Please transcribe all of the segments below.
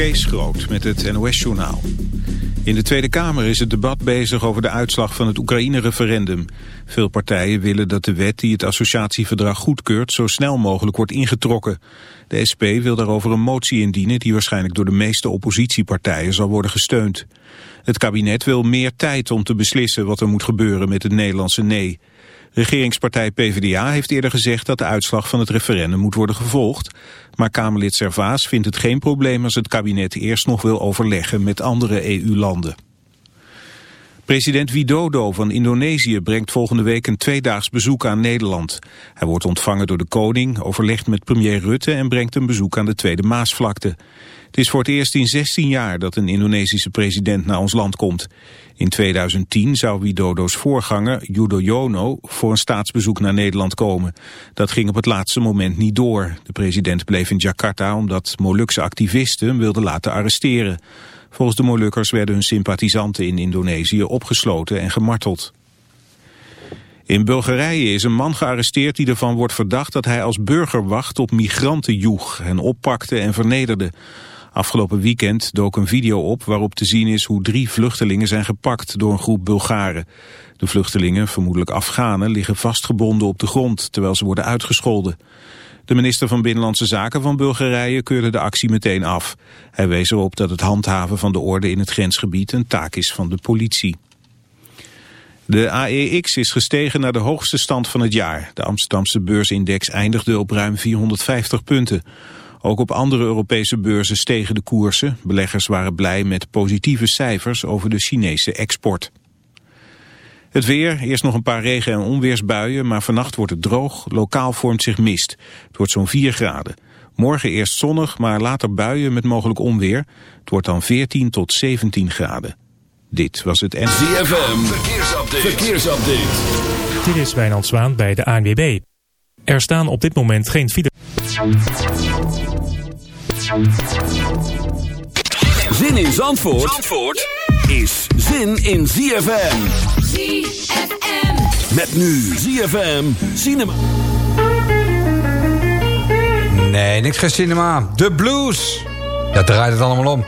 Kees Groot met het NOS-journaal. In de Tweede Kamer is het debat bezig over de uitslag van het Oekraïne-referendum. Veel partijen willen dat de wet die het associatieverdrag goedkeurt zo snel mogelijk wordt ingetrokken. De SP wil daarover een motie indienen die waarschijnlijk door de meeste oppositiepartijen zal worden gesteund. Het kabinet wil meer tijd om te beslissen wat er moet gebeuren met het Nederlandse nee. Regeringspartij PvdA heeft eerder gezegd dat de uitslag van het referendum moet worden gevolgd. Maar Kamerlid Servaas vindt het geen probleem als het kabinet eerst nog wil overleggen met andere EU-landen. President Widodo van Indonesië brengt volgende week een tweedaags bezoek aan Nederland. Hij wordt ontvangen door de koning, overlegt met premier Rutte en brengt een bezoek aan de Tweede Maasvlakte. Het is voor het eerst in 16 jaar dat een Indonesische president naar ons land komt. In 2010 zou Widodo's voorganger, Yudhoyono, voor een staatsbezoek naar Nederland komen. Dat ging op het laatste moment niet door. De president bleef in Jakarta omdat Molukse activisten hem wilden laten arresteren. Volgens de Molukkers werden hun sympathisanten in Indonesië opgesloten en gemarteld. In Bulgarije is een man gearresteerd die ervan wordt verdacht dat hij als burgerwacht op migranten joeg, oppakte en vernederde. Afgelopen weekend dook een video op waarop te zien is hoe drie vluchtelingen zijn gepakt door een groep Bulgaren. De vluchtelingen, vermoedelijk Afghanen, liggen vastgebonden op de grond terwijl ze worden uitgescholden. De minister van Binnenlandse Zaken van Bulgarije keurde de actie meteen af. Hij wees erop dat het handhaven van de orde in het grensgebied een taak is van de politie. De AEX is gestegen naar de hoogste stand van het jaar. De Amsterdamse beursindex eindigde op ruim 450 punten. Ook op andere Europese beurzen stegen de koersen. Beleggers waren blij met positieve cijfers over de Chinese export. Het weer, eerst nog een paar regen- en onweersbuien, maar vannacht wordt het droog. Lokaal vormt zich mist. Het wordt zo'n 4 graden. Morgen eerst zonnig, maar later buien met mogelijk onweer. Het wordt dan 14 tot 17 graden. Dit was het ZFM, verkeersupdate. verkeersupdate. Dit is Wijnand Zwaan bij de ANWB. Er staan op dit moment geen file. Zin in Zandvoort, Zandvoort is zin in ZFM. ZFM. Met nu ZFM Cinema. Nee, niks geen cinema. De blues. Dat draait het allemaal om.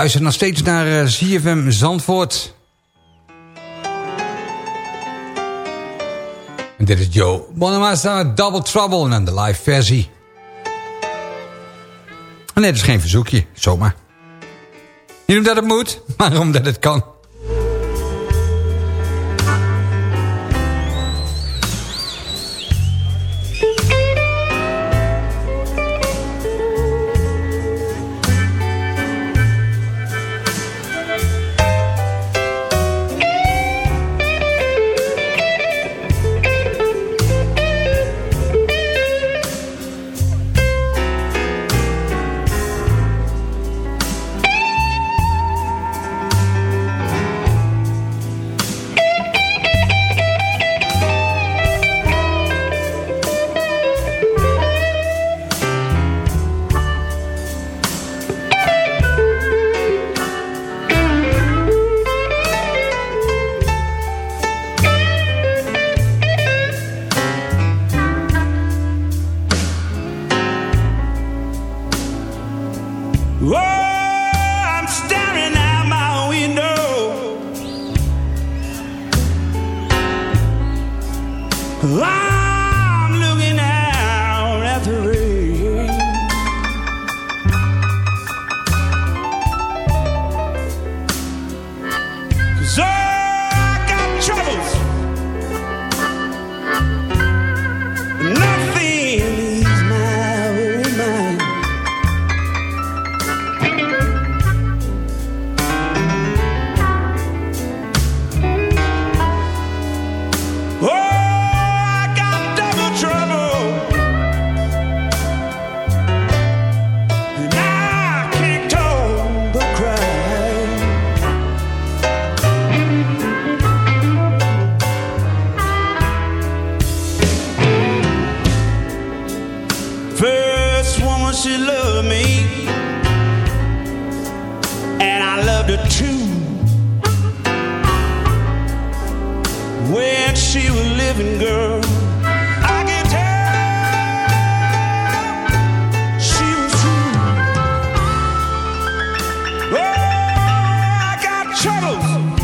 Luistert nog steeds naar uh, eh, ZFM Zandvoort. En dit is Joe Bonamassa, Double Trouble en de live versie. En dit is geen verzoekje, zomaar. Niet omdat het moet, maar omdat het kan. Got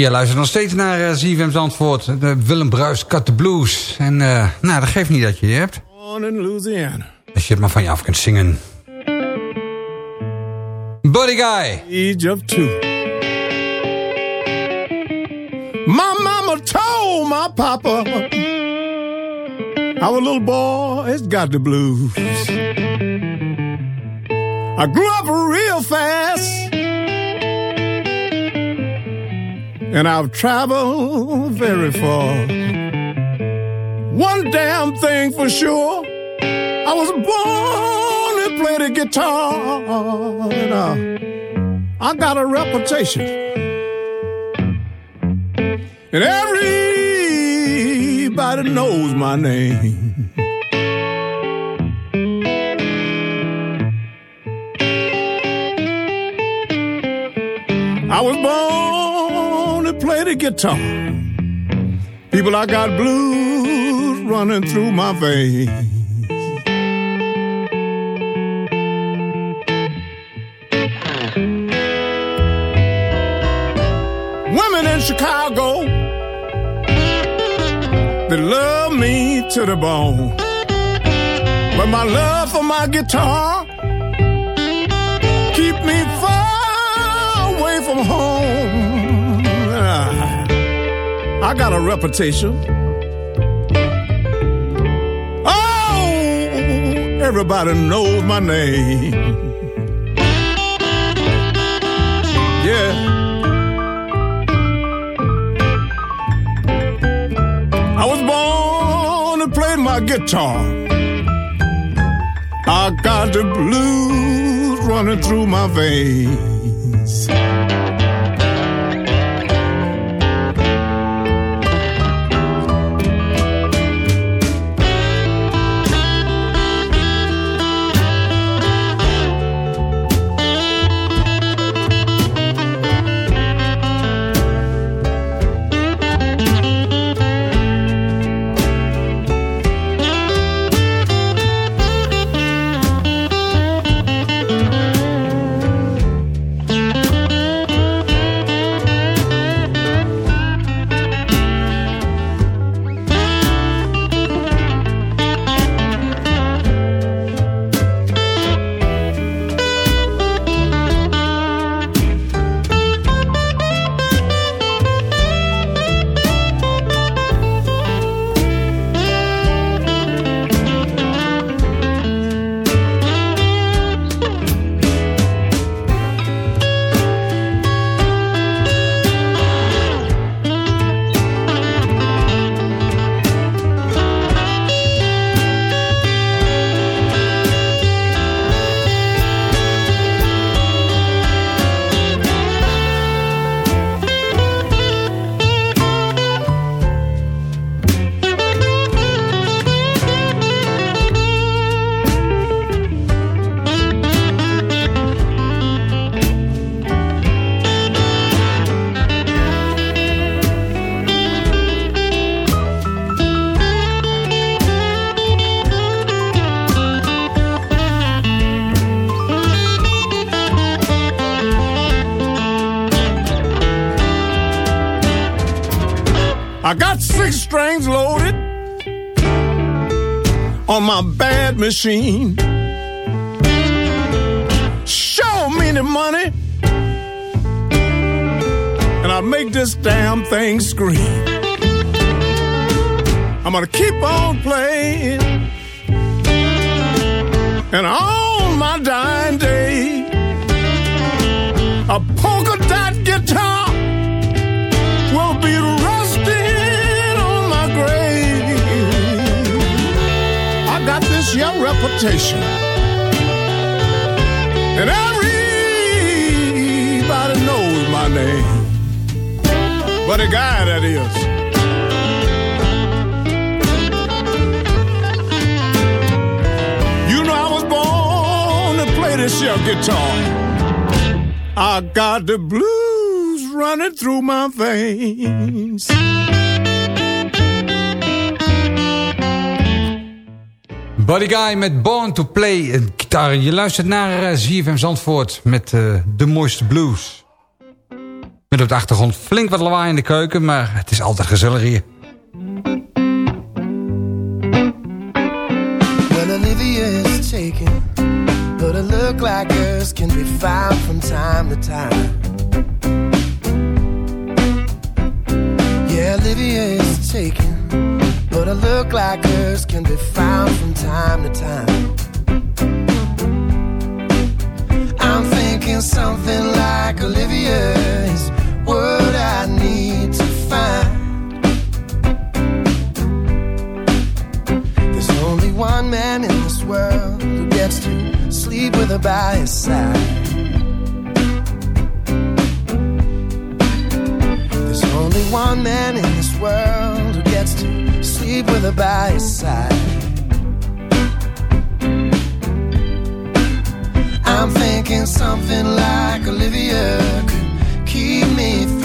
Je luistert nog steeds naar uh, ZFM Zandvoort. Uh, Willem Bruis, Cut the Blues. En uh, nou, dat geeft niet dat je je hebt. Born in Louisiana. Als je het maar van je af kunt zingen. Buddy Guy. Age of two. My mama told my papa Our little boy's got the blues. I grew up real fast and I've traveled very far. One damn thing for sure, I was born to play the guitar. And, uh, I got a reputation. And everybody knows my name. I was born the guitar. People, I got blues running through my veins. Women in Chicago, they love me to the bone. But my love for my guitar I got a reputation. Oh, everybody knows my name. Yeah. I was born to play my guitar. I got the blues running through my veins. Machine. Show me the money, and I'll make this damn thing scream. I'm gonna keep on playing, and on my dying day, a polka dot guitar will be young reputation, and everybody knows my name. But a guy that is. You know I was born to play this young guitar. I got the blues running through my veins. Buddy Guy met Born to Play een gitaar. Je luistert naar uh, ZFM Zandvoort met uh, de mooiste blues. Met op de achtergrond flink wat lawaai in de keuken, maar het is altijd gezellig hier. Well, Olivia is taken, but a look like hers can be found from time to time. Yeah, Olivia is taken, a look like hers can be found from time to time. I'm thinking something like Olivia is what I need to find. There's only one man in this world who gets to sleep with her by his side. There's only one man in this world who gets to sleep with her by his side. I'm thinking something like Olivia could keep me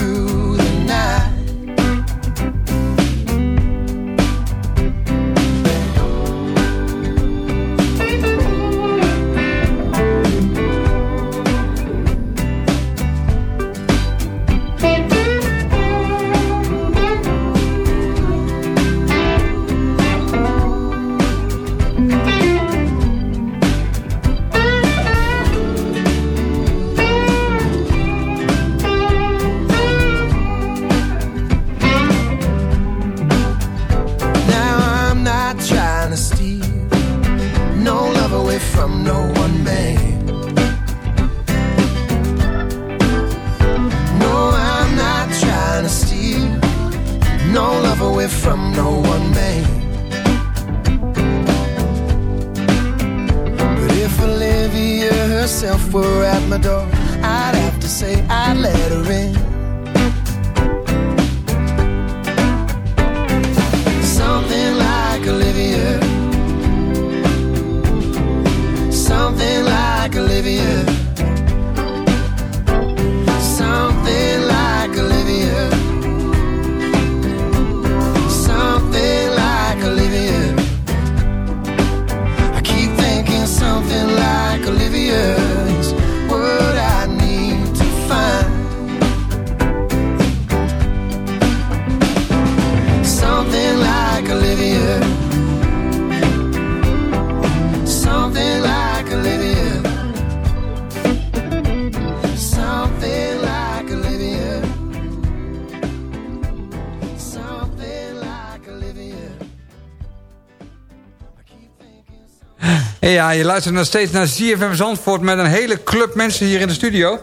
En ja, je luistert nog steeds naar ZFM Zandvoort... met een hele club mensen hier in de studio.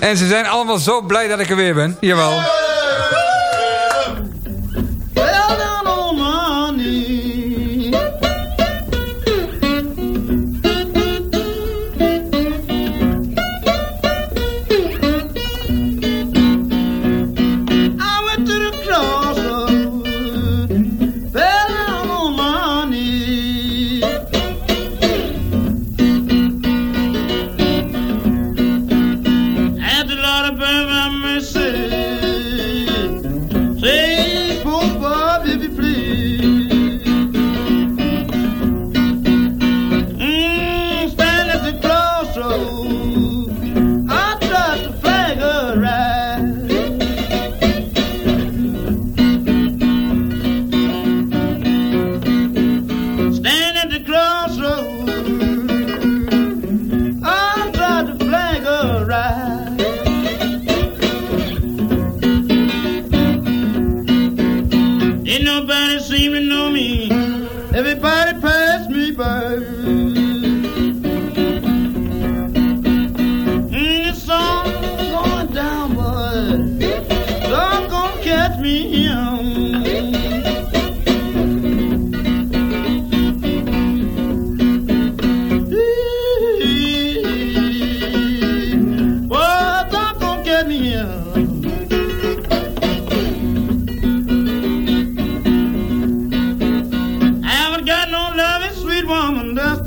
En ze zijn allemaal zo blij dat ik er weer ben. Jawel.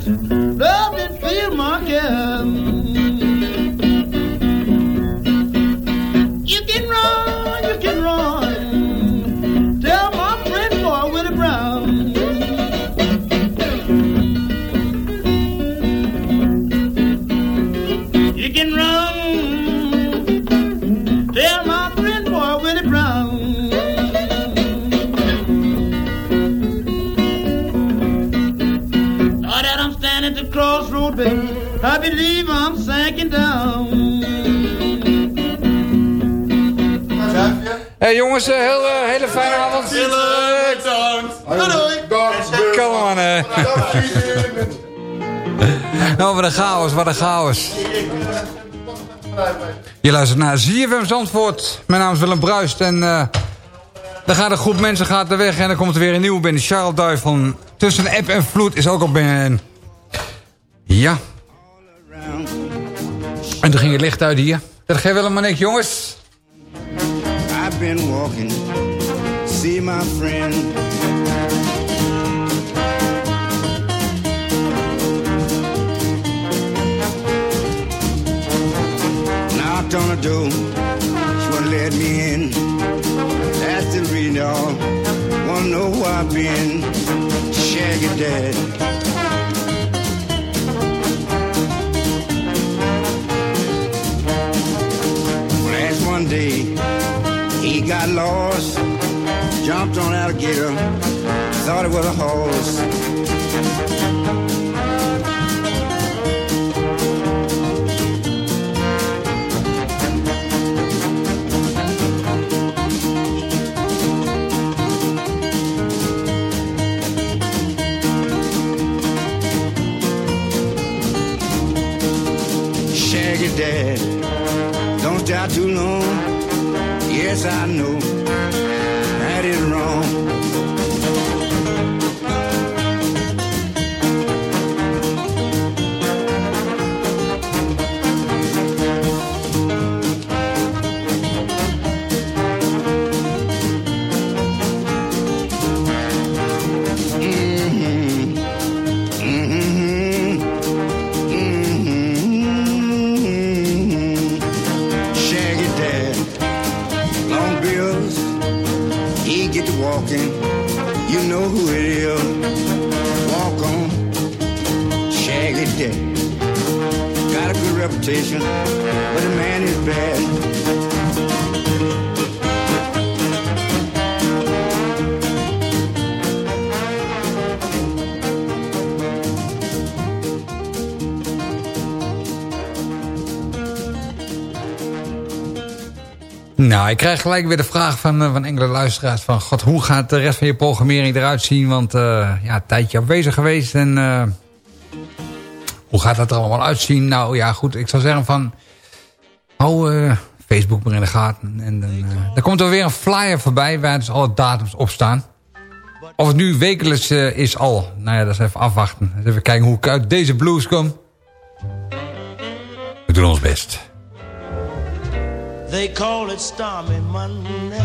Woman Hey jongens, eh, heel, eh, hele fijne avond. Doei doei. Kom aan, hè. Oh, wat een chaos, wat een chaos. Je luistert naar ZFM Zandvoort. Mijn naam is Willem Bruist en... eh dan gaat een groep mensen gaat er weg en dan komt er weer een nieuwe binnen. Charles Duif van Tussen App en Vloed is ook op binnen. Ja. En toen ging het licht uit hier. Dat geeft helemaal niks, jongens. Been walking, see my friend. Knocked on the door, she wouldn't let me in. That's the reason y'all wanna know who I've been. Shaggy dad. One day, he got lost, jumped on alligator, thought it was a horse. Shaggy dad, don't die too long. I know ik krijg gelijk weer de vraag van, eh, van enkele luisteraars van... God, hoe gaat de rest van je programmering eruit zien? Want uh, ja, een tijdje afwezig geweest en... Uh, hoe gaat dat er allemaal uitzien? Nou ja, goed, ik zou zeggen van... Hou uh, Facebook maar in de gaten. En dan er komt er weer een flyer voorbij waar dus alle datums op staan. Of het nu wekelijks is al. Nou ja, dat is even afwachten. Even kijken hoe ik uit deze blues kom. We doen ons best. They call it stormy Monday,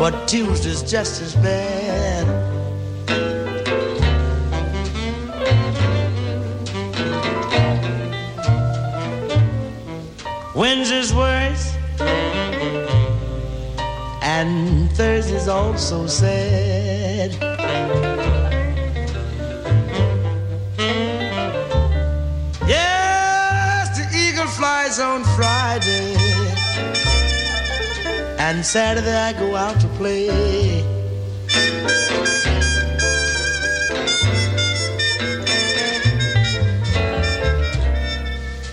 but Tuesday's just as bad. Wednesday's worse, and Thursday's also sad. And Saturday I go out to play.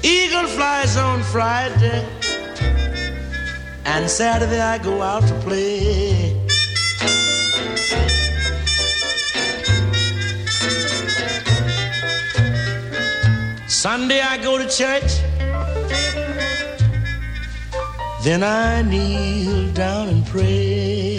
Eagle flies on Friday, and Saturday I go out to play. Sunday I go to church. Then I kneel down and pray.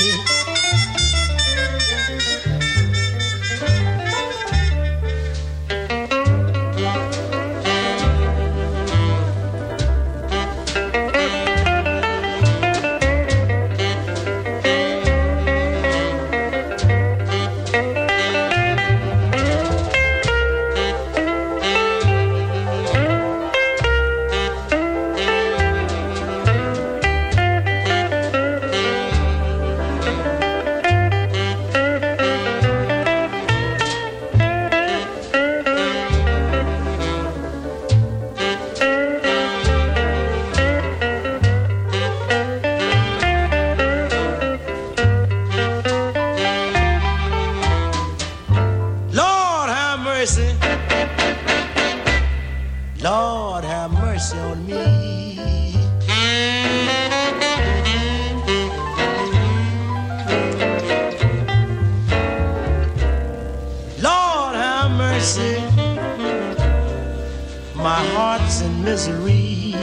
my heart's in misery.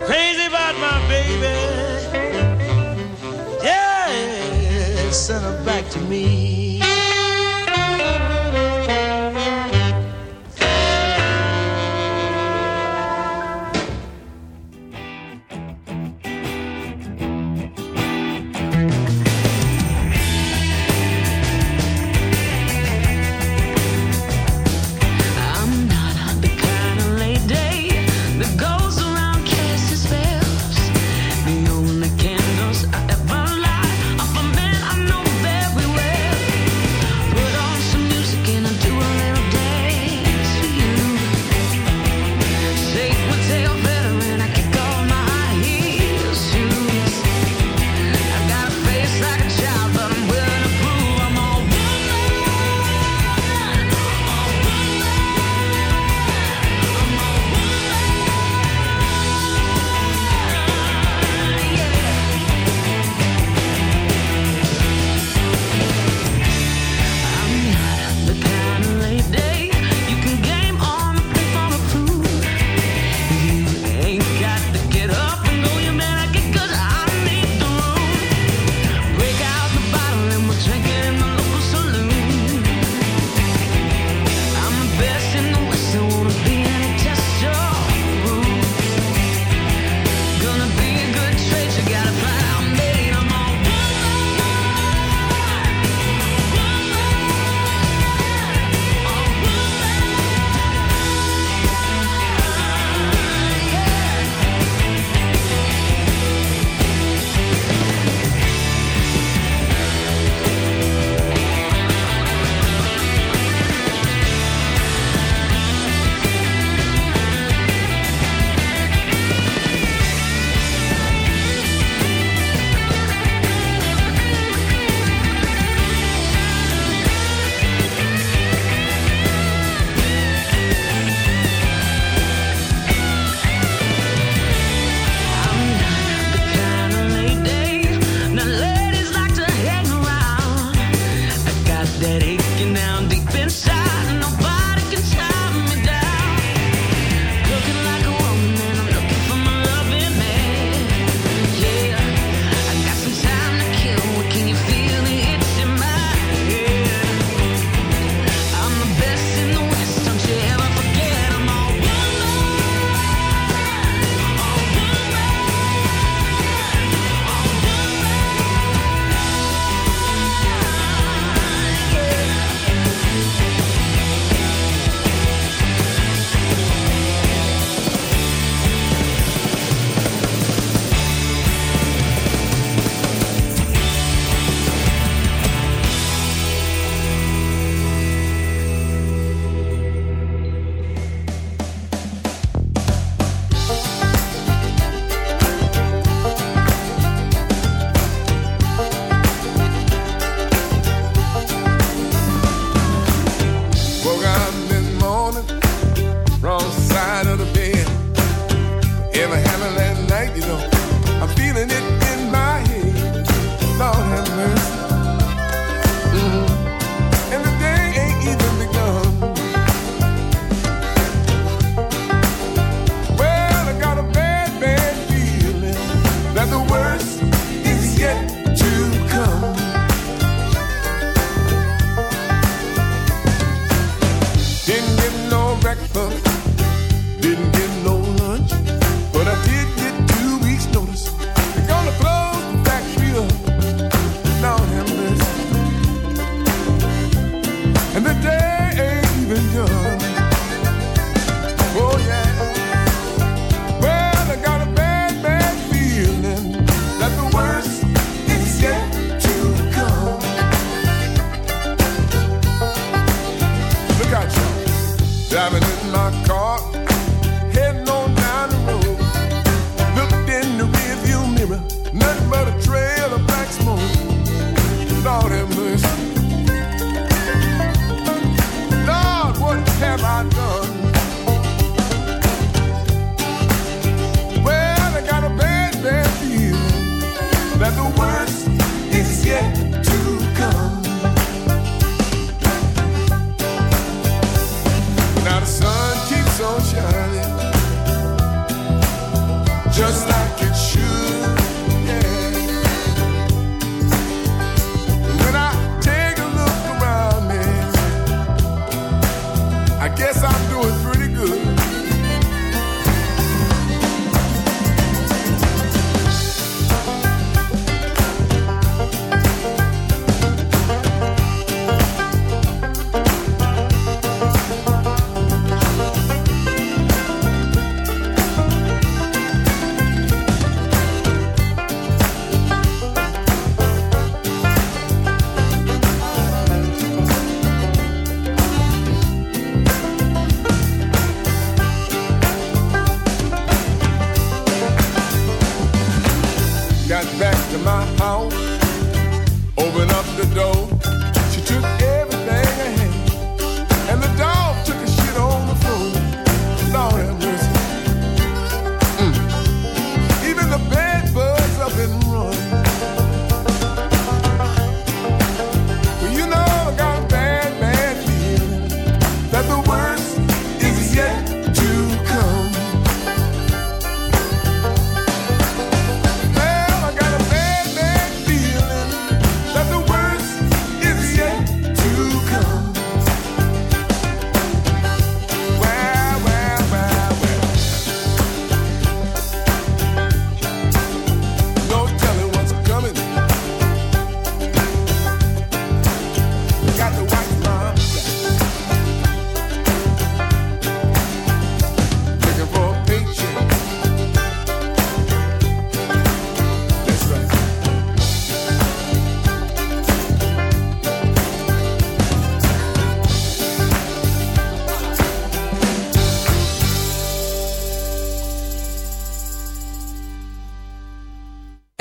Crazy about my baby. Yeah, send her back to me.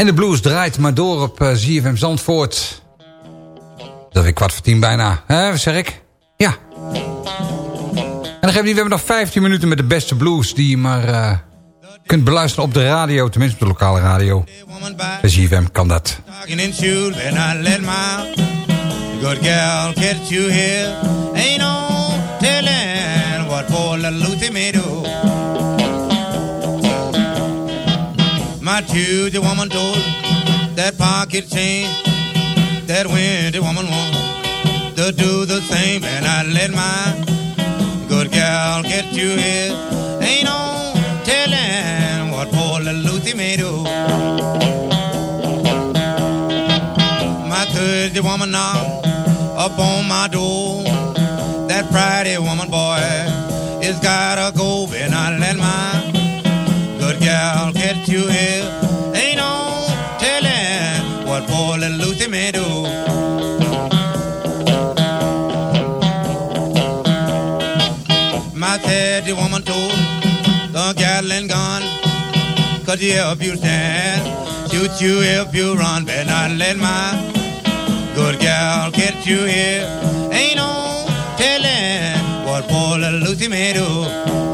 En de blues draait maar door op eh, ZFM Zandvoort. Dat is weer kwart voor tien bijna. Hè, wat zeg ik? Ja. En dan geef we nog 15 minuten met de beste blues... die je maar eh, kunt beluisteren op de radio. Tenminste op de lokale radio. Bij ZFM kan dat. Good gal catch you here. Ain't no telling what do. My Tuesday woman told that pocket change that Wednesday woman want to do the same, and I let my good gal get you here. Ain't no telling what poor Lucy may do. My Thursday woman knock up on my door. That Friday woman boy is gotta go, and Saturday woman told the gal and gone. Cause you if you stand, shoot you if you run. Better not let my good gal get you here. Ain't no telling what poor little Lucy may do.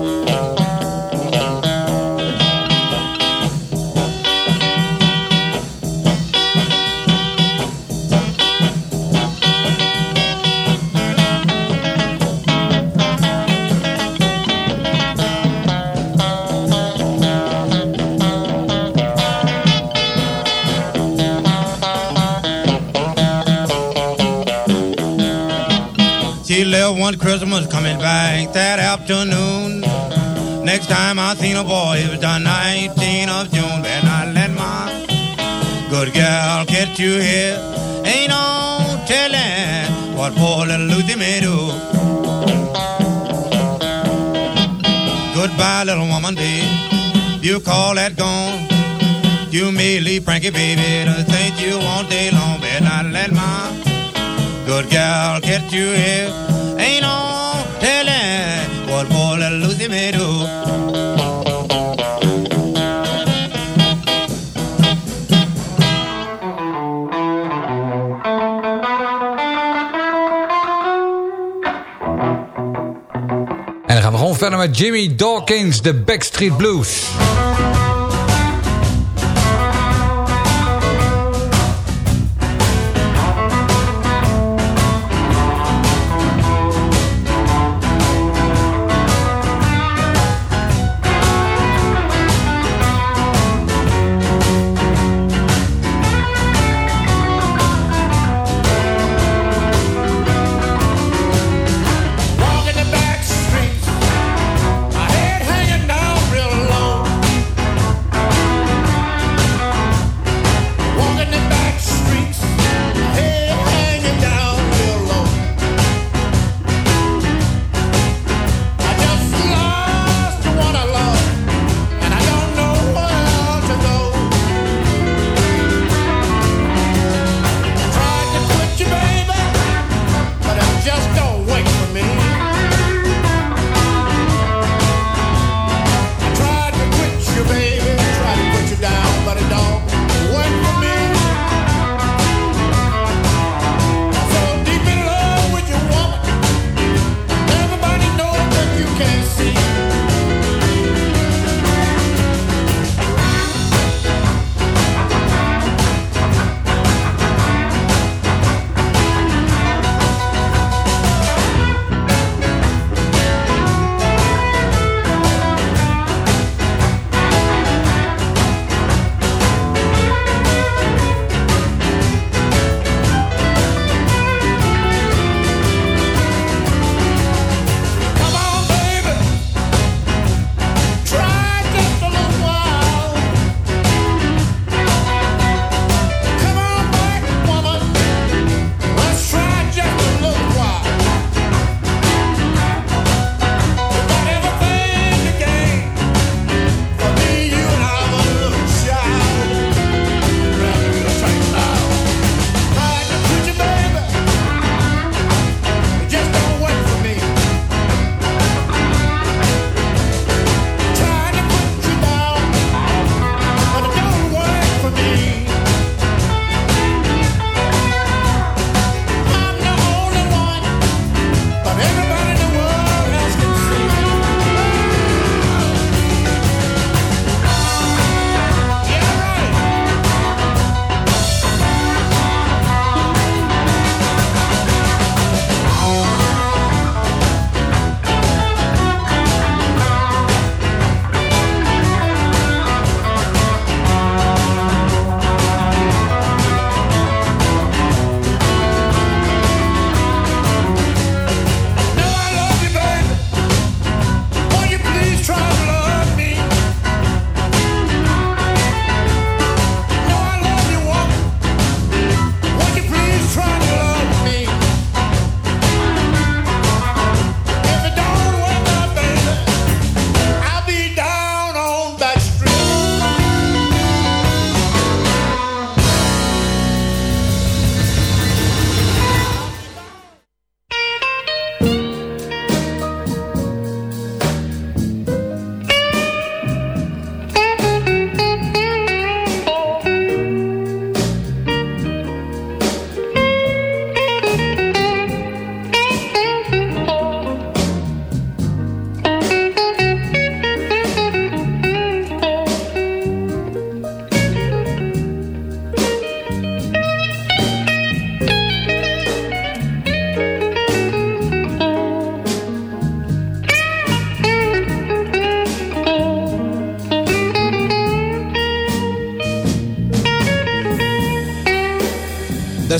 Christmas coming back that afternoon. Next time I seen a boy, it was the 19th of June. Better not let my good girl get you here. Ain't no telling what poor little Lucy may do. Goodbye, little woman, babe. You call that gone. You may leave Frankie, baby, to think you all day long. Better not let my good girl get you here. Ain't no telling what little Lucy may do. En dan gaan we gewoon verder met Jimmy Dawkins, de Backstreet Blues.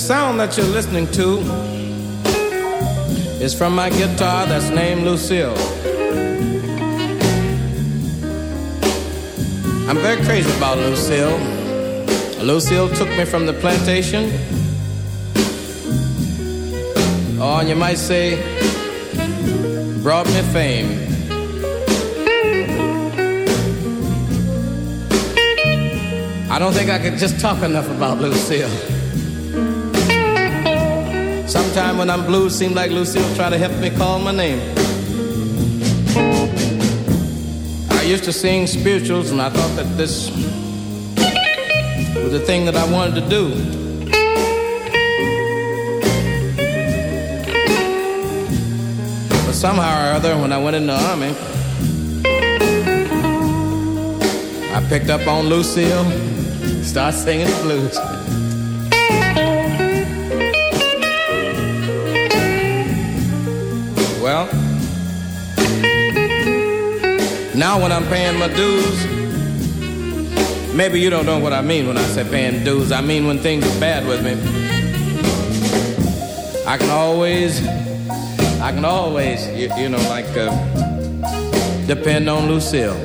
Sound that you're listening to is from my guitar that's named Lucille. I'm very crazy about Lucille. Lucille took me from the plantation. Oh, and you might say, brought me fame. I don't think I could just talk enough about Lucille. Sometime when I'm blue, it seems like Lucille try to help me call my name. I used to sing spirituals, and I thought that this was the thing that I wanted to do. But somehow or other, when I went in the army, I picked up on Lucille, started singing the blues. Now when I'm paying my dues, maybe you don't know what I mean when I say paying dues. I mean when things are bad with me. I can always, I can always, you, you know, like uh, depend on Lucille.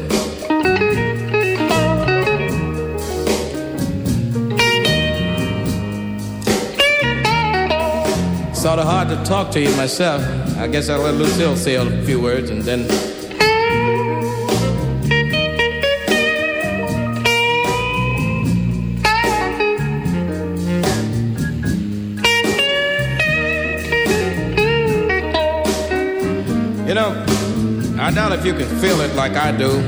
Sort of hard to talk to you myself. I guess I'll let Lucille say a few words and then. Doubt if you can feel it like I do.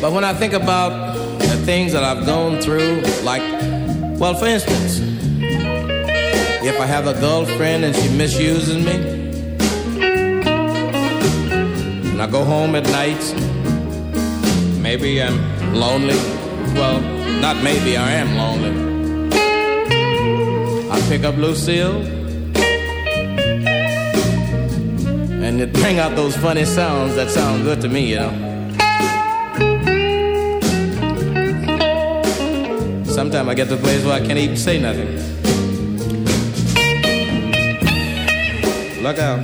But when I think about the things that I've gone through, like, well, for instance, if I have a girlfriend and she misuses me, and I go home at night, maybe I'm lonely. Well, not maybe, I am lonely. I pick up Lucille, and it bring out those funny sounds that sound good to me, you know. Sometimes I get to a place where I can't even say nothing. Look out.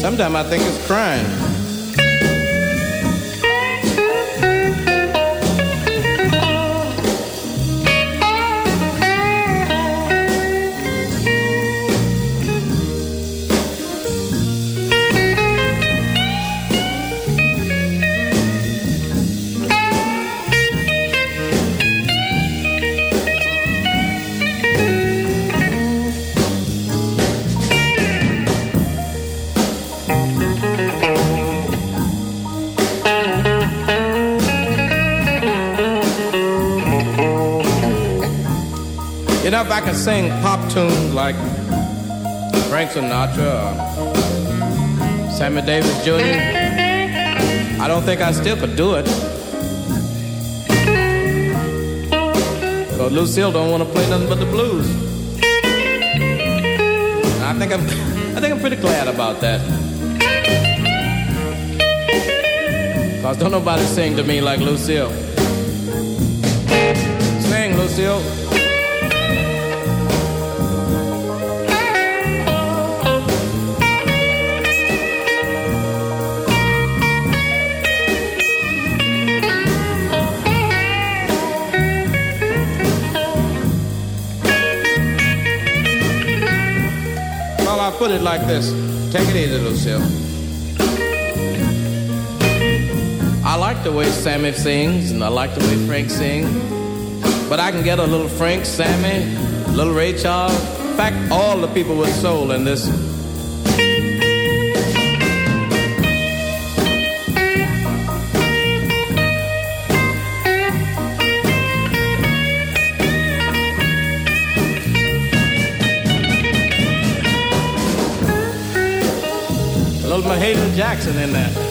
Sometimes I think it's crying. Know, if I could sing pop tunes like Frank Sinatra or Sammy Davis Jr., I don't think I still could do it. Lucille don't want to play nothing but the blues. And I think I'm, I think I'm pretty glad about that. Cause don't nobody sing to me like Lucille. Sing, Lucille. Put it like this. Take it easy, Lucille. I like the way Sammy sings, and I like the way Frank sings. But I can get a little Frank, Sammy, little Ray Charles. In fact, all the people with soul in this. A Jackson in there.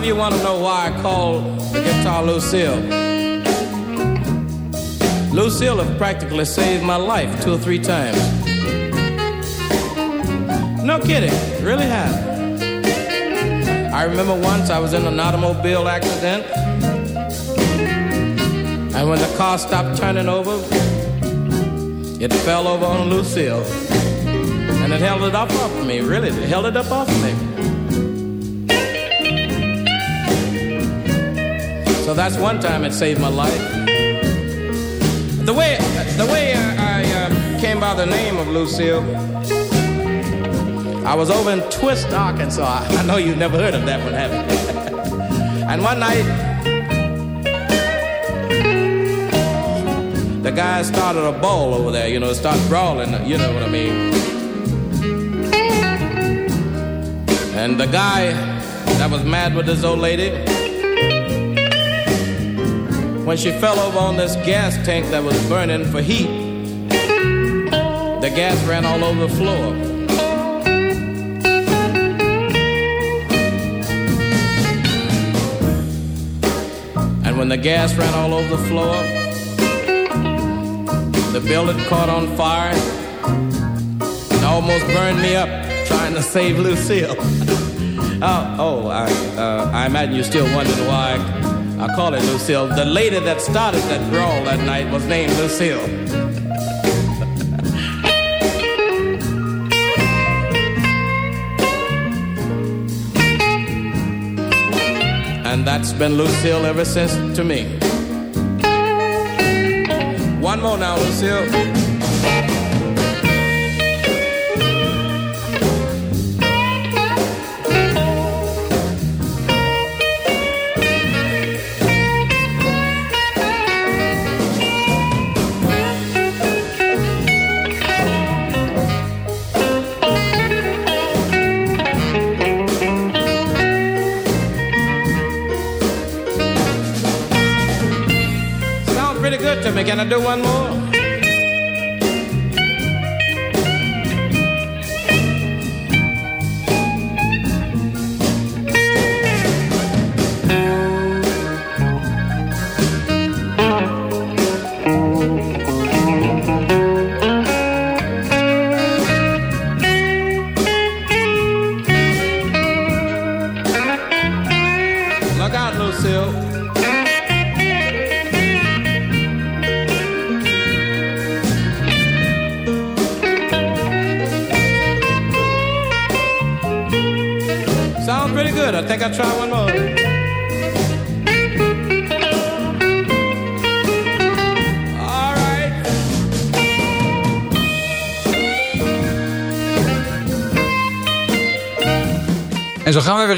Of you want to know why I call the guitar Lucille. Lucille have practically saved my life two or three times. No kidding, really have. I remember once I was in an automobile accident, and when the car stopped turning over, it fell over on Lucille. And it held it up off of me, really. It held it up off of me. That's one time it saved my life. The way, the way I, I uh, came by the name of Lucille, I was over in Twist, Arkansas. I know you've never heard of that one, have you? and one night, the guy started a ball over there, you know, it started brawling, you know what I mean. And the guy that was mad with this old lady, when she fell over on this gas tank that was burning for heat, the gas ran all over the floor. And when the gas ran all over the floor, the building caught on fire and almost burned me up trying to save Lucille. oh, oh, I, uh, I imagine you're still wondering why I call it Lucille. The lady that started that brawl that night was named Lucille. and that's been Lucille ever since to me. One more now, Lucille. I do one more?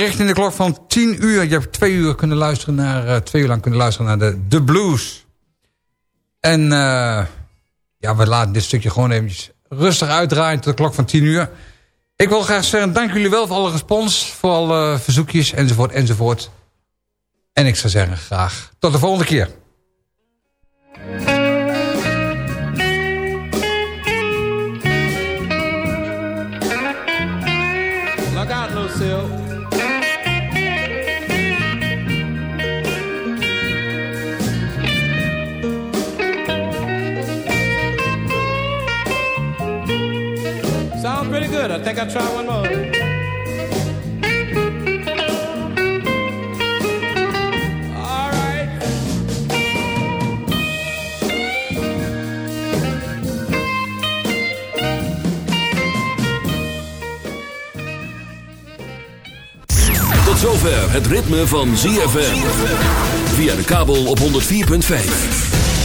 Richting de klok van 10 uur. Je hebt twee uur, kunnen luisteren naar, eh, twee uur lang kunnen luisteren naar de, de blues. En eh, ja, we laten dit stukje gewoon eventjes rustig uitdraaien tot de klok van 10 uur. Ik wil graag zeggen, dank jullie wel voor alle respons, voor alle verzoekjes enzovoort enzovoort. En ik zou zeggen graag tot de volgende keer. I try one more. Zover het ritme van ZFM. Via de kabel op 104.5.